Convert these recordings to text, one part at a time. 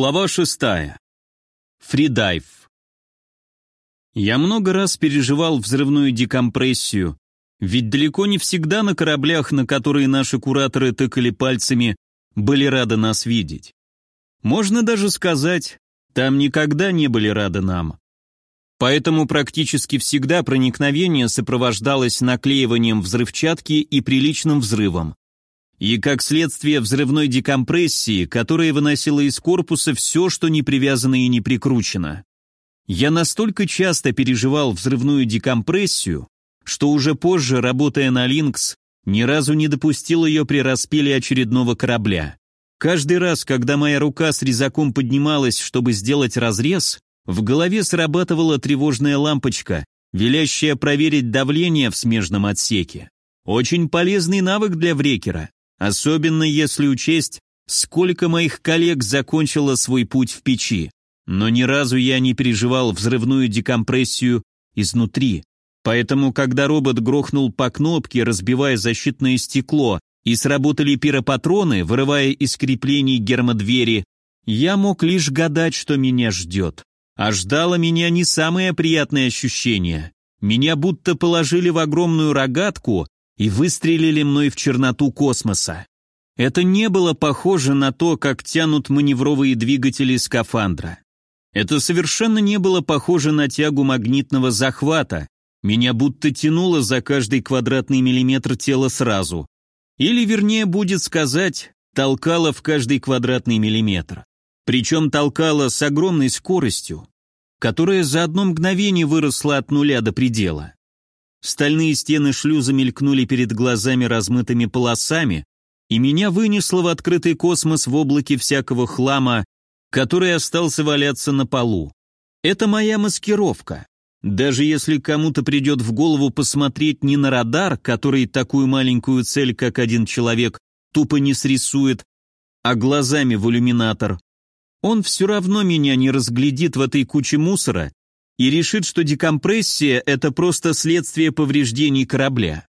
Глава шестая. Фридайв. Я много раз переживал взрывную декомпрессию, ведь далеко не всегда на кораблях, на которые наши кураторы тыкали пальцами, были рады нас видеть. Можно даже сказать, там никогда не были рады нам. Поэтому практически всегда проникновение сопровождалось наклеиванием взрывчатки и приличным взрывом и, как следствие взрывной декомпрессии, которая выносила из корпуса все, что не привязано и не прикручено. Я настолько часто переживал взрывную декомпрессию, что уже позже, работая на Линкс, ни разу не допустил ее при распиле очередного корабля. Каждый раз, когда моя рука с резаком поднималась, чтобы сделать разрез, в голове срабатывала тревожная лампочка, велящая проверить давление в смежном отсеке. Очень полезный навык для врекера. Особенно если учесть, сколько моих коллег закончило свой путь в печи. Но ни разу я не переживал взрывную декомпрессию изнутри. Поэтому, когда робот грохнул по кнопке, разбивая защитное стекло, и сработали пиропатроны, вырывая из креплений гермодвери, я мог лишь гадать, что меня ждет. А ждало меня не самое приятное ощущение. Меня будто положили в огромную рогатку и выстрелили мной в черноту космоса. Это не было похоже на то, как тянут маневровые двигатели скафандра. Это совершенно не было похоже на тягу магнитного захвата. Меня будто тянуло за каждый квадратный миллиметр тела сразу. Или, вернее, будет сказать, толкало в каждый квадратный миллиметр. Причем толкало с огромной скоростью, которая за одно мгновение выросла от нуля до предела. Стальные стены шлюза мелькнули перед глазами размытыми полосами, и меня вынесло в открытый космос в облаке всякого хлама, который остался валяться на полу. Это моя маскировка. Даже если кому-то придет в голову посмотреть не на радар, который такую маленькую цель, как один человек, тупо не срисует, а глазами в иллюминатор, он все равно меня не разглядит в этой куче мусора и решит, что декомпрессия – это просто следствие повреждений корабля.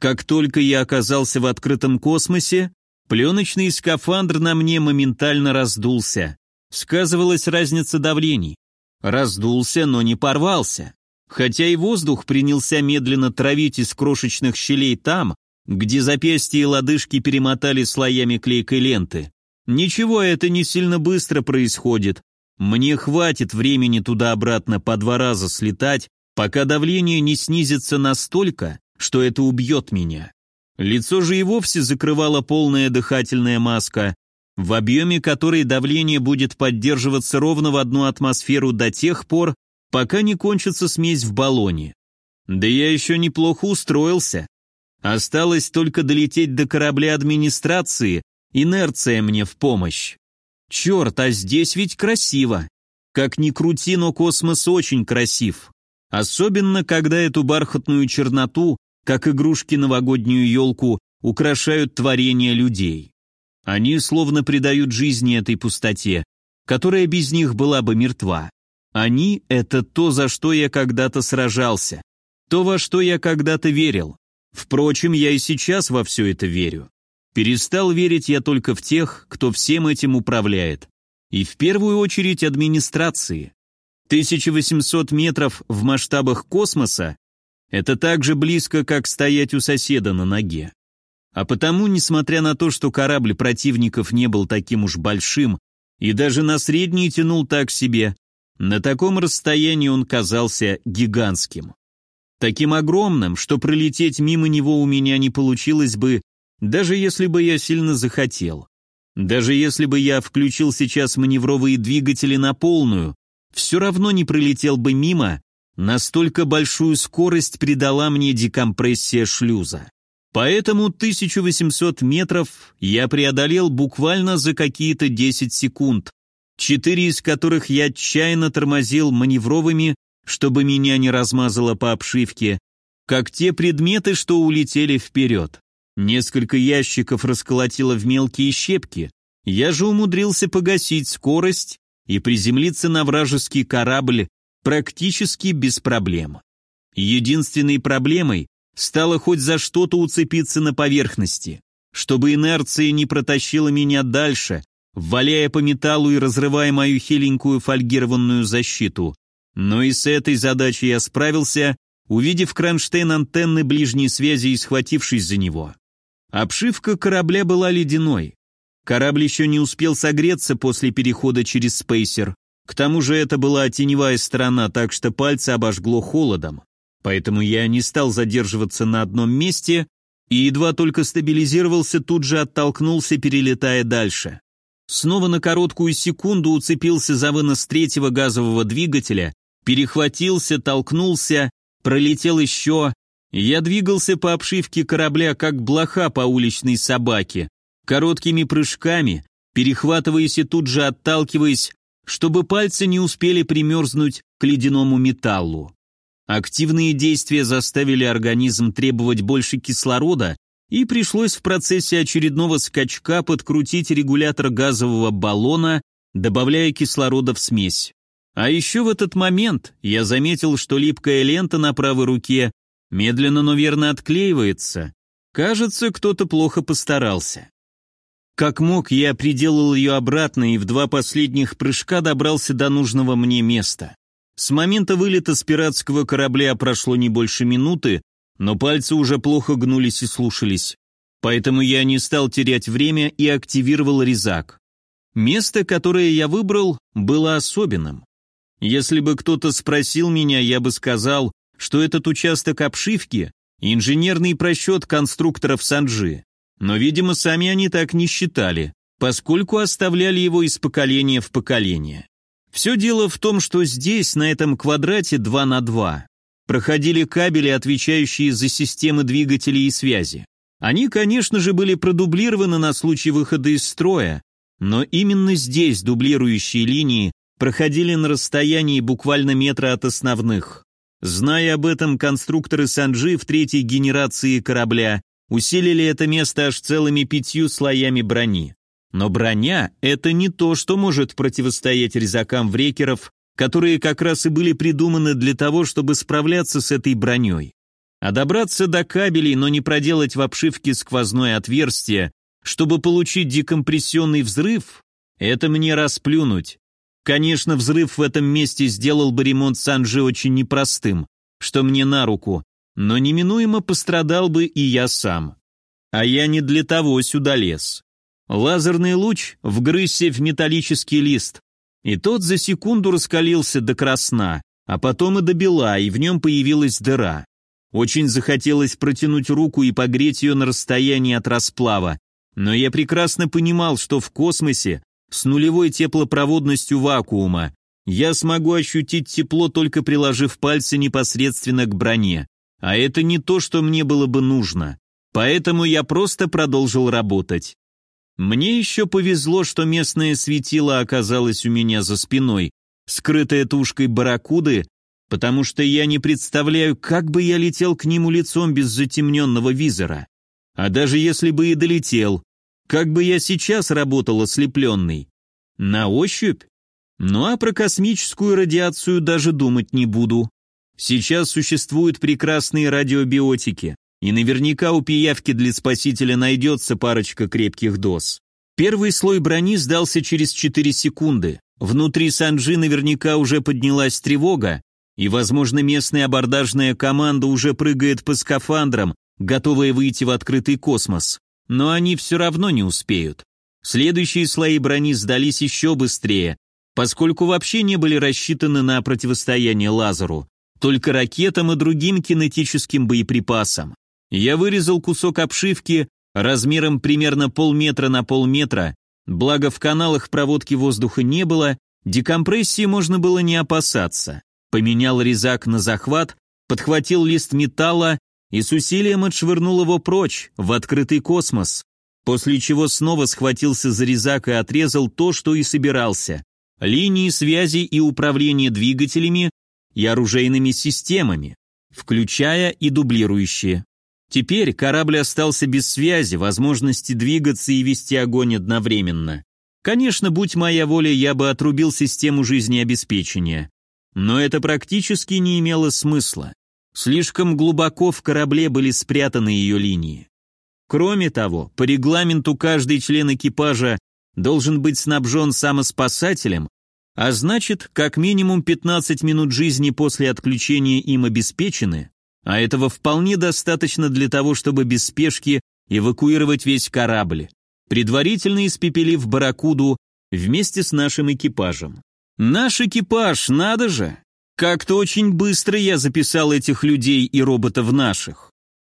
Как только я оказался в открытом космосе, пленочный скафандр на мне моментально раздулся. Сказывалась разница давлений. Раздулся, но не порвался. Хотя и воздух принялся медленно травить из крошечных щелей там, где запястья и лодыжки перемотали слоями клейкой ленты. Ничего, это не сильно быстро происходит, мне хватит времени туда-обратно по два раза слетать, пока давление не снизится настолько, что это убьет меня. Лицо же и вовсе закрывала полная дыхательная маска, в объеме которой давление будет поддерживаться ровно в одну атмосферу до тех пор, пока не кончится смесь в баллоне. Да я еще неплохо устроился. Осталось только долететь до корабля администрации, инерция мне в помощь. Черт, а здесь ведь красиво. Как ни крути, но космос очень красив. Особенно, когда эту бархатную черноту, как игрушки новогоднюю елку, украшают творения людей. Они словно придают жизни этой пустоте, которая без них была бы мертва. Они — это то, за что я когда-то сражался, то, во что я когда-то верил. Впрочем, я и сейчас во все это верю. Перестал верить я только в тех, кто всем этим управляет. И в первую очередь администрации. 1800 метров в масштабах космоса – это так же близко, как стоять у соседа на ноге. А потому, несмотря на то, что корабль противников не был таким уж большим и даже на средний тянул так себе, на таком расстоянии он казался гигантским. Таким огромным, что пролететь мимо него у меня не получилось бы даже если бы я сильно захотел. Даже если бы я включил сейчас маневровые двигатели на полную, все равно не пролетел бы мимо, настолько большую скорость придала мне декомпрессия шлюза. Поэтому 1800 метров я преодолел буквально за какие-то 10 секунд, четыре из которых я отчаянно тормозил маневровыми, чтобы меня не размазало по обшивке, как те предметы, что улетели вперед. Несколько ящиков расколотило в мелкие щепки. Я же умудрился погасить скорость и приземлиться на вражеский корабль практически без проблем. Единственной проблемой стало хоть за что-то уцепиться на поверхности, чтобы инерция не протащила меня дальше, валяя по металлу и разрывая мою хиленькую фольгированную защиту. Но и с этой задачей я справился, увидев кронштейн антенны ближней связи и схватившись за него. Обшивка корабля была ледяной. Корабль еще не успел согреться после перехода через спейсер. К тому же это была теневая сторона, так что пальцы обожгло холодом. Поэтому я не стал задерживаться на одном месте и едва только стабилизировался, тут же оттолкнулся, перелетая дальше. Снова на короткую секунду уцепился за вынос третьего газового двигателя, перехватился, толкнулся, пролетел еще. Я двигался по обшивке корабля, как блоха по уличной собаке, короткими прыжками, перехватываясь и тут же отталкиваясь, чтобы пальцы не успели примерзнуть к ледяному металлу. Активные действия заставили организм требовать больше кислорода, и пришлось в процессе очередного скачка подкрутить регулятор газового баллона, добавляя кислорода в смесь. А еще в этот момент я заметил, что липкая лента на правой руке медленно, но верно отклеивается. Кажется, кто-то плохо постарался. Как мог, я приделал ее обратно и в два последних прыжка добрался до нужного мне места. С момента вылета с пиратского корабля прошло не больше минуты, но пальцы уже плохо гнулись и слушались. Поэтому я не стал терять время и активировал резак. Место, которое я выбрал, было особенным. Если бы кто-то спросил меня, я бы сказал, что этот участок обшивки – инженерный просчет конструкторов Санджи. Но, видимо, сами они так не считали, поскольку оставляли его из поколения в поколение. Все дело в том, что здесь, на этом квадрате 2 на 2, проходили кабели, отвечающие за системы двигателей и связи. Они, конечно же, были продублированы на случай выхода из строя, но именно здесь дублирующие линии проходили на расстоянии буквально метра от основных. Зная об этом, конструкторы Санджи в третьей генерации корабля усилили это место аж целыми пятью слоями брони. Но броня — это не то, что может противостоять резакам врекеров, которые как раз и были придуманы для того, чтобы справляться с этой броней. А добраться до кабелей, но не проделать в обшивке сквозное отверстие, чтобы получить декомпрессионный взрыв, это мне расплюнуть. Конечно, взрыв в этом месте сделал бы ремонт Санджи очень непростым, что мне на руку, но неминуемо пострадал бы и я сам. А я не для того сюда лез. Лазерный луч вгрызся в металлический лист, и тот за секунду раскалился до красна, а потом и до бела, и в нем появилась дыра. Очень захотелось протянуть руку и погреть ее на расстоянии от расплава, но я прекрасно понимал, что в космосе с нулевой теплопроводностью вакуума я смогу ощутить тепло, только приложив пальцы непосредственно к броне. А это не то, что мне было бы нужно. Поэтому я просто продолжил работать. Мне еще повезло, что местное светило оказалось у меня за спиной, скрытое тушкой барракуды, потому что я не представляю, как бы я летел к нему лицом без затемненного визора. А даже если бы и долетел, как бы я сейчас работал ослепленный? На ощупь? Ну а про космическую радиацию даже думать не буду. Сейчас существуют прекрасные радиобиотики, и наверняка у пиявки для спасителя найдется парочка крепких доз. Первый слой брони сдался через 4 секунды. Внутри Санджи наверняка уже поднялась тревога, и, возможно, местная абордажная команда уже прыгает по скафандрам, готовая выйти в открытый космос. Но они все равно не успеют. Следующие слои брони сдались еще быстрее, поскольку вообще не были рассчитаны на противостояние лазеру только ракетам и другим кинетическим боеприпасам. Я вырезал кусок обшивки размером примерно полметра на полметра, благо в каналах проводки воздуха не было, декомпрессии можно было не опасаться. Поменял резак на захват, подхватил лист металла и с усилием отшвырнул его прочь, в открытый космос, после чего снова схватился за резак и отрезал то, что и собирался. Линии связи и управления двигателями и оружейными системами, включая и дублирующие. Теперь корабль остался без связи, возможности двигаться и вести огонь одновременно. Конечно, будь моя воля, я бы отрубил систему жизнеобеспечения. Но это практически не имело смысла. Слишком глубоко в корабле были спрятаны ее линии. Кроме того, по регламенту каждый член экипажа должен быть снабжен самоспасателем, а значит, как минимум 15 минут жизни после отключения им обеспечены, а этого вполне достаточно для того, чтобы без спешки эвакуировать весь корабль, предварительно испепелив барракуду вместе с нашим экипажем. Наш экипаж, надо же! Как-то очень быстро я записал этих людей и роботов наших.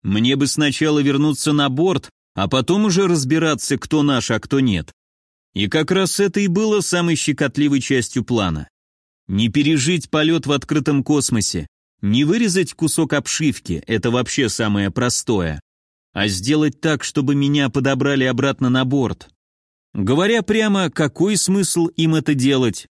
Мне бы сначала вернуться на борт, а потом уже разбираться, кто наш, а кто нет. И как раз это и было самой щекотливой частью плана. Не пережить полет в открытом космосе, не вырезать кусок обшивки, это вообще самое простое, а сделать так, чтобы меня подобрали обратно на борт. Говоря прямо, какой смысл им это делать?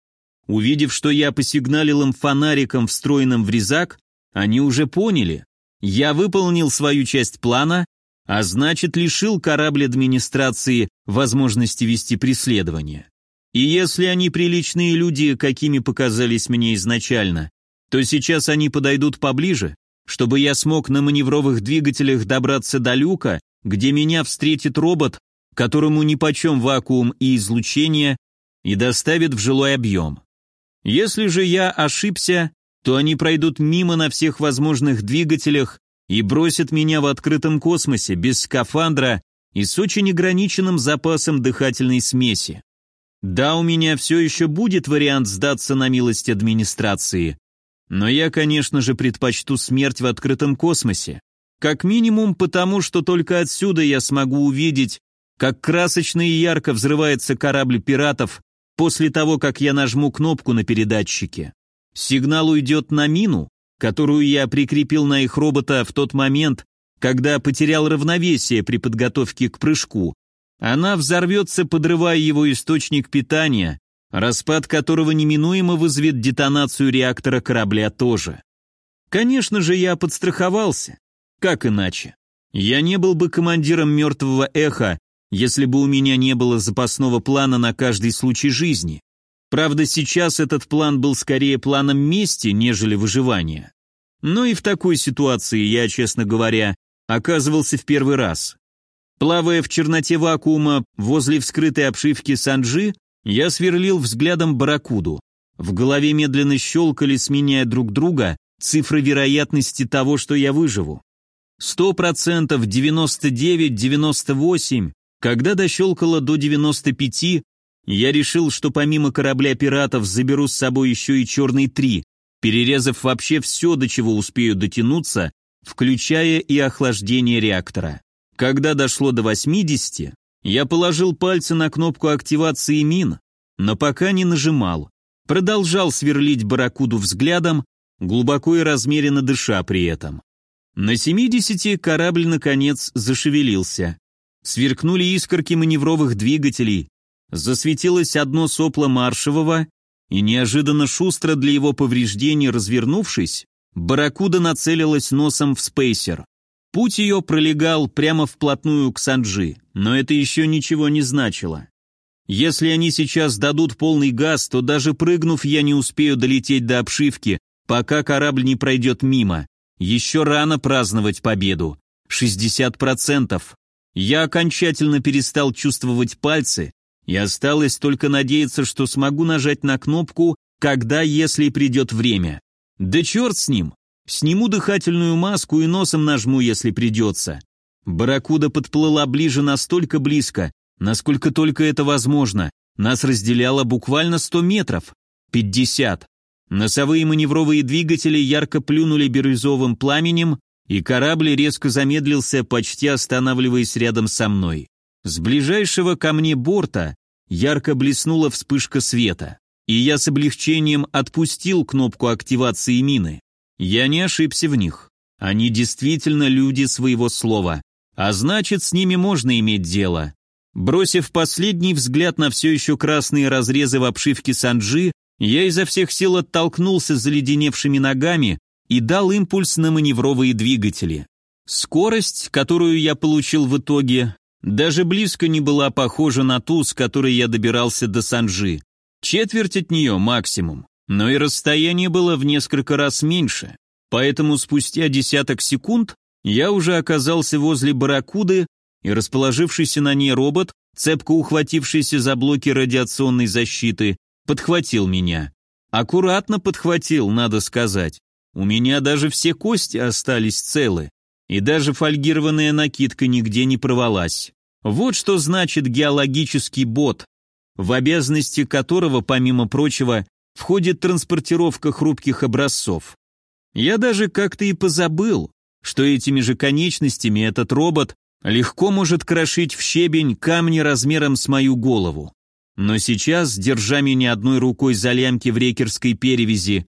Увидев, что я посигналил им фонариком, встроенным в резак, они уже поняли. Я выполнил свою часть плана, а значит лишил корабль администрации возможности вести преследование. И если они приличные люди, какими показались мне изначально, то сейчас они подойдут поближе, чтобы я смог на маневровых двигателях добраться до люка, где меня встретит робот, которому нипочем вакуум и излучение, и доставит в жилой объем. Если же я ошибся, то они пройдут мимо на всех возможных двигателях и бросят меня в открытом космосе без скафандра и с очень ограниченным запасом дыхательной смеси. Да, у меня все еще будет вариант сдаться на милость администрации, но я, конечно же, предпочту смерть в открытом космосе. Как минимум потому, что только отсюда я смогу увидеть, как красочно и ярко взрывается корабль пиратов после того, как я нажму кнопку на передатчике. Сигнал уйдет на мину, которую я прикрепил на их робота в тот момент, когда потерял равновесие при подготовке к прыжку. Она взорвется, подрывая его источник питания, распад которого неминуемо вызовет детонацию реактора корабля тоже. Конечно же, я подстраховался. Как иначе? Я не был бы командиром мертвого эха, если бы у меня не было запасного плана на каждый случай жизни. Правда, сейчас этот план был скорее планом мести, нежели выживания. Но и в такой ситуации я, честно говоря, оказывался в первый раз. Плавая в черноте вакуума возле вскрытой обшивки Санджи, я сверлил взглядом барракуду. В голове медленно щелкали, сменяя друг друга, цифры вероятности того, что я выживу. Сто процентов, девяносто девять, девяносто восемь. Когда дощелкало до девяносто пяти, я решил, что помимо корабля пиратов заберу с собой еще и черный три, перерезав вообще все, до чего успею дотянуться, включая и охлаждение реактора. Когда дошло до 80, я положил пальцы на кнопку активации мин, но пока не нажимал. Продолжал сверлить барракуду взглядом, глубоко и размеренно дыша при этом. На 70 корабль, наконец, зашевелился. Сверкнули искорки маневровых двигателей, засветилось одно сопло маршевого, и неожиданно шустро для его повреждений развернувшись, Барракуда нацелилась носом в спейсер. Путь ее пролегал прямо вплотную к Санджи, но это еще ничего не значило. Если они сейчас дадут полный газ, то даже прыгнув, я не успею долететь до обшивки, пока корабль не пройдет мимо. Еще рано праздновать победу. 60%. Я окончательно перестал чувствовать пальцы, и осталось только надеяться, что смогу нажать на кнопку, когда, если придет время. Да черт с ним! Сниму дыхательную маску и носом нажму, если придется. Барракуда подплыла ближе настолько близко, насколько только это возможно. Нас разделяло буквально 100 метров. 50. Носовые маневровые двигатели ярко плюнули бирюзовым пламенем, и корабль резко замедлился, почти останавливаясь рядом со мной. С ближайшего ко мне борта ярко блеснула вспышка света, и я с облегчением отпустил кнопку активации мины. Я не ошибся в них. Они действительно люди своего слова, а значит, с ними можно иметь дело. Бросив последний взгляд на все еще красные разрезы в обшивке Санджи, я изо всех сил оттолкнулся заледеневшими ногами и дал импульс на маневровые двигатели. Скорость, которую я получил в итоге, даже близко не была похожа на ту, с которой я добирался до Санжи. Четверть от нее максимум, но и расстояние было в несколько раз меньше. Поэтому спустя десяток секунд я уже оказался возле барракуды и расположившийся на ней робот, цепко ухватившийся за блоки радиационной защиты, подхватил меня. Аккуратно подхватил, надо сказать. У меня даже все кости остались целы, и даже фольгированная накидка нигде не провалась. Вот что значит геологический бот, в обязанности которого, помимо прочего, входит транспортировка хрупких образцов. Я даже как-то и позабыл, что этими же конечностями этот робот легко может крошить в щебень камни размером с мою голову. Но сейчас, держа меня одной рукой за лямки в рекерской перевязи,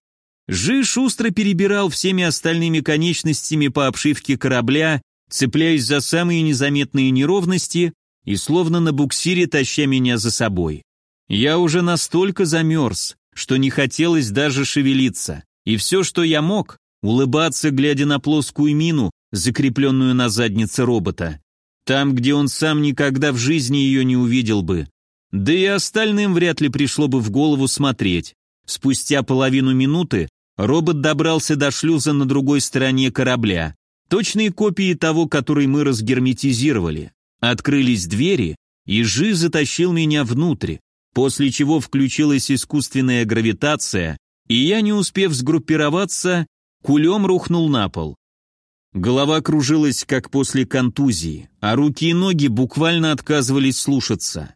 Жи шустро перебирал всеми остальными конечностями по обшивке корабля, цепляясь за самые незаметные неровности и словно на буксире таща меня за собой. Я уже настолько замерз, что не хотелось даже шевелиться, и все, что я мог, улыбаться, глядя на плоскую мину, закрепленную на заднице робота. Там, где он сам никогда в жизни ее не увидел бы. Да и остальным вряд ли пришло бы в голову смотреть. Спустя половину минуты робот добрался до шлюза на другой стороне корабля. Точные копии того, который мы разгерметизировали. Открылись двери, и Жи затащил меня внутрь, после чего включилась искусственная гравитация, и я, не успев сгруппироваться, кулем рухнул на пол. Голова кружилась, как после контузии, а руки и ноги буквально отказывались слушаться.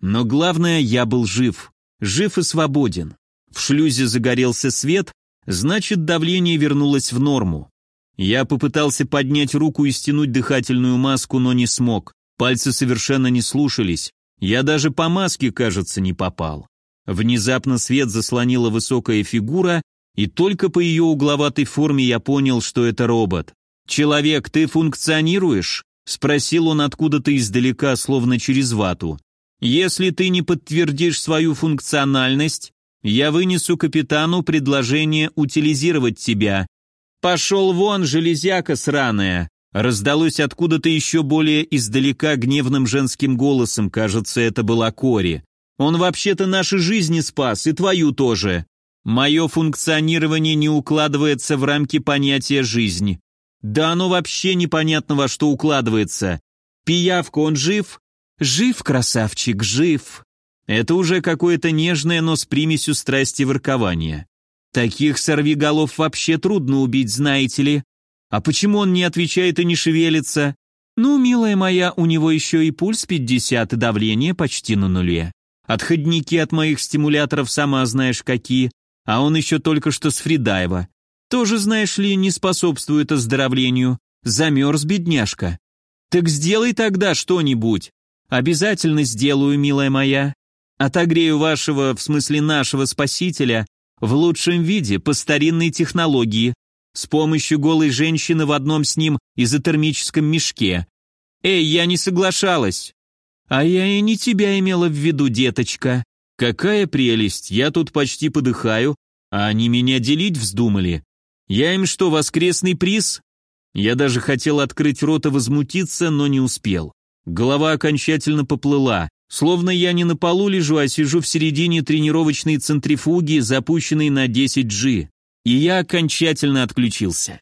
Но главное, я был жив, жив и свободен. В шлюзе загорелся свет, значит, давление вернулось в норму. Я попытался поднять руку и стянуть дыхательную маску, но не смог. Пальцы совершенно не слушались. Я даже по маске, кажется, не попал. Внезапно свет заслонила высокая фигура, и только по ее угловатой форме я понял, что это робот. «Человек, ты функционируешь?» — спросил он откуда-то издалека, словно через вату. «Если ты не подтвердишь свою функциональность, я вынесу капитану предложение утилизировать тебя. Пошел вон, железяка сраная!» Раздалось откуда-то еще более издалека гневным женским голосом, кажется, это была Кори. «Он вообще-то наши жизни спас, и твою тоже. Мое функционирование не укладывается в рамки понятия «жизнь». Да оно вообще непонятно во что укладывается. Пиявка, он жив? Жив, красавчик, жив. Это уже какое-то нежное, но с примесью страсти воркования. Таких сорвиголов вообще трудно убить, знаете ли. А почему он не отвечает и не шевелится? Ну, милая моя, у него еще и пульс 50 и давление почти на нуле. Отходники от моих стимуляторов сама знаешь какие, а он еще только что с Фридаева. Тоже, знаешь ли, не способствует оздоровлению. Замерз, бедняжка. Так сделай тогда что-нибудь. Обязательно сделаю, милая моя. Отогрею вашего, в смысле нашего спасителя, в лучшем виде, по старинной технологии, с помощью голой женщины в одном с ним изотермическом мешке. Эй, я не соглашалась. А я и не тебя имела в виду, деточка. Какая прелесть, я тут почти подыхаю, а они меня делить вздумали. Я им что, воскресный приз? Я даже хотел открыть рот и возмутиться, но не успел. Голова окончательно поплыла, словно я не на полу лежу, а сижу в середине тренировочной центрифуги, запущенной на 10G и я окончательно отключился.